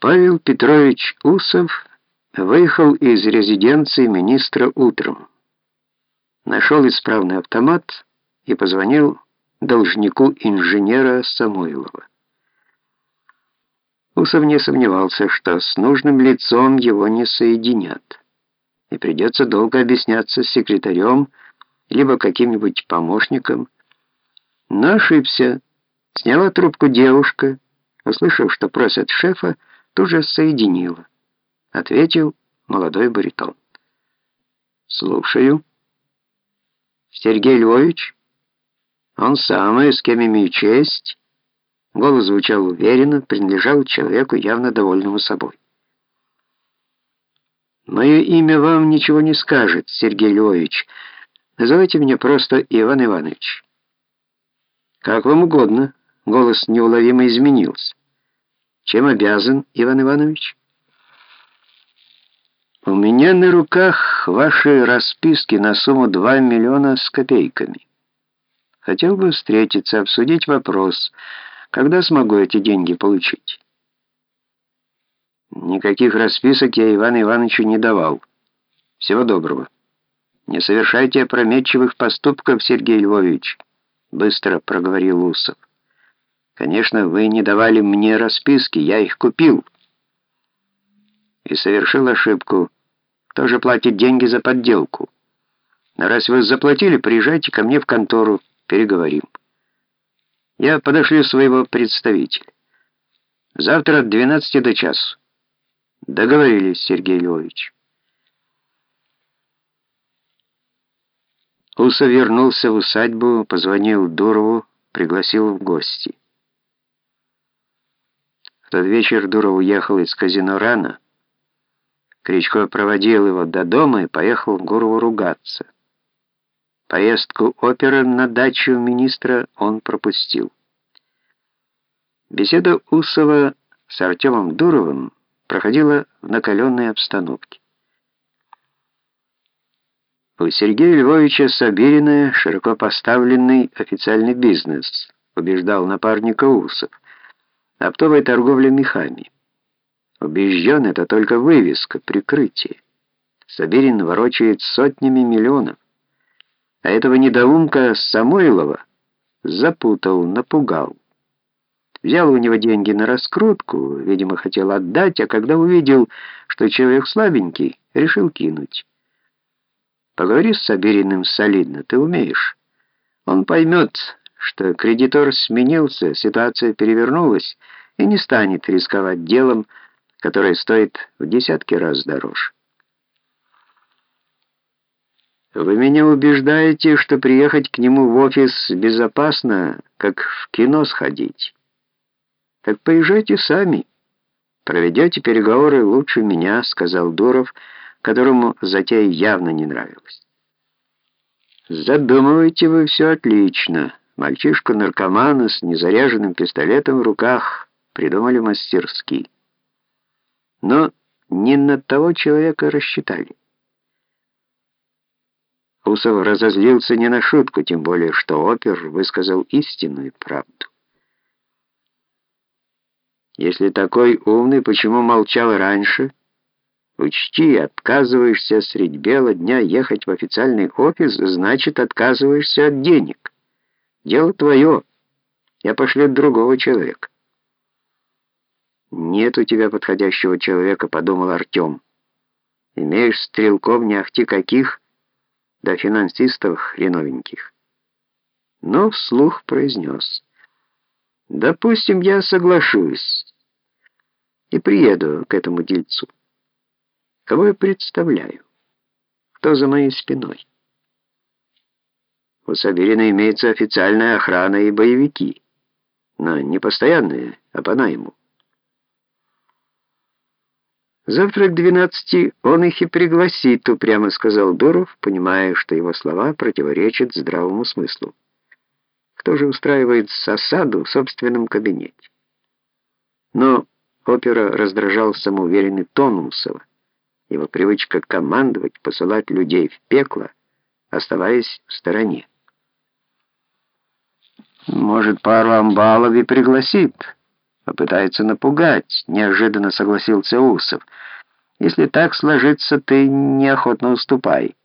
Павел Петрович Усов выехал из резиденции министра утром. Нашел исправный автомат и позвонил должнику инженера Самойлова. Усов не сомневался, что с нужным лицом его не соединят, и придется долго объясняться с секретарем, либо каким-нибудь помощником. Но ошибся. Сняла трубку девушка, услышав, что просят шефа, тут же соединила. Ответил молодой баритон. «Слушаю». «Сергей Львович?» «Он самый, с кем имею честь». Голос звучал уверенно, принадлежал человеку, явно довольному собой. «Мое имя вам ничего не скажет, Сергей Львович. Называйте меня просто Иван Иванович». «Как вам угодно». Голос неуловимо изменился. Чем обязан, Иван Иванович? У меня на руках ваши расписки на сумму 2 миллиона с копейками. Хотел бы встретиться, обсудить вопрос, когда смогу эти деньги получить. Никаких расписок я Ивану Ивановичу не давал. Всего доброго. Не совершайте опрометчивых поступков, Сергей Львович, быстро проговорил Усов. Конечно, вы не давали мне расписки, я их купил. И совершил ошибку. Кто же платит деньги за подделку? Но раз вы заплатили, приезжайте ко мне в контору, переговорим. Я подошлю своего представителя. Завтра от 12 до часу. Договорились, Сергей Львович. Уса вернулся в усадьбу, позвонил Дурову, пригласил в гости. Тот вечер Дуров уехал из казино рано. Кричко проводил его до дома и поехал в Гурову ругаться. Поездку оперы на дачу министра он пропустил. Беседа Усова с Артемом Дуровым проходила в накаленной обстановке. У Сергея Львовича Сабирина широко поставленный официальный бизнес, убеждал напарника Усов оптовая торговля мехами. Убежден, это только вывеска, прикрытие. Сабирин ворочает сотнями миллионов. А этого недоумка Самойлова запутал, напугал. Взял у него деньги на раскрутку, видимо, хотел отдать, а когда увидел, что человек слабенький, решил кинуть. Поговори с Сабириным солидно, ты умеешь. Он поймет, что кредитор сменился, ситуация перевернулась и не станет рисковать делом, которое стоит в десятки раз дороже. Вы меня убеждаете, что приехать к нему в офис безопасно, как в кино сходить. Так поезжайте сами. Проведете переговоры лучше меня, сказал Дуров, которому затея явно не нравилась. Задумываете вы все отлично. Мальчишка-наркомана с незаряженным пистолетом в руках придумали мастерски. Но не на того человека рассчитали. Усов разозлился не на шутку, тем более, что опер высказал истинную правду. Если такой умный, почему молчал раньше? Учти, отказываешься средь бела дня ехать в официальный офис, значит, отказываешься от денег. Дело твое. Я пошлю другого человека. «Нет у тебя подходящего человека», — подумал Артем. «Имеешь стрелков не ахти каких, да финансистов хреновеньких». Но вслух произнес. «Допустим, я соглашусь и приеду к этому дельцу. Кого я представляю? Кто за моей спиной?» У Сабирина имеется официальная охрана и боевики, но не постоянные, а по найму. «Завтра к двенадцати он их и пригласит», — упрямо сказал Дуров, понимая, что его слова противоречат здравому смыслу. Кто же устраивает засаду в собственном кабинете? Но опера раздражал самоуверенный тон Усова, его привычка командовать, посылать людей в пекло, оставаясь в стороне. Может, пару амбалов и пригласит, Попытается напугать, неожиданно согласился Усов. Если так сложится, ты неохотно уступай.